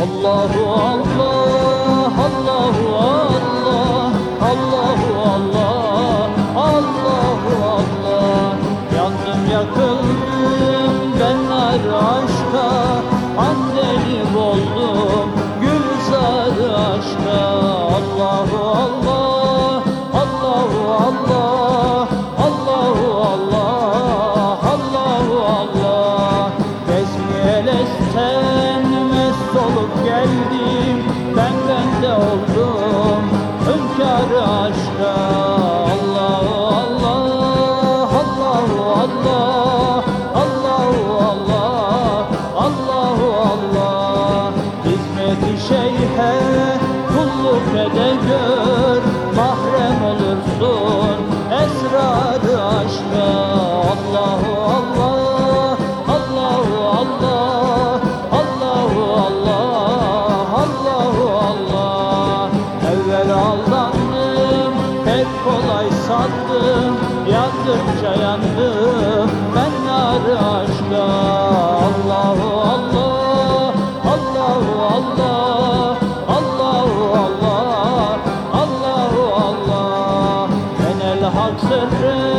Allahu Allah Allahu Allah Allahu Allah Allahu Allah. Yandım yakıldım ben nar aşka Annelik oldum gülzar aşka. Allahu Allah Allahu Allah. solup geldim Benden de oldum. Hünkârı aşka Allah Allah Allah Allah Allah Allah Allah Allah. Hizmet-i şeyhe kulluk ede gör. aldandım Pek kolay sandım Yandıkça yandım Ben narı aşka Allahu Allah Allahu Allah Allahu Allah Allahu Allah. Ben el hak sırrım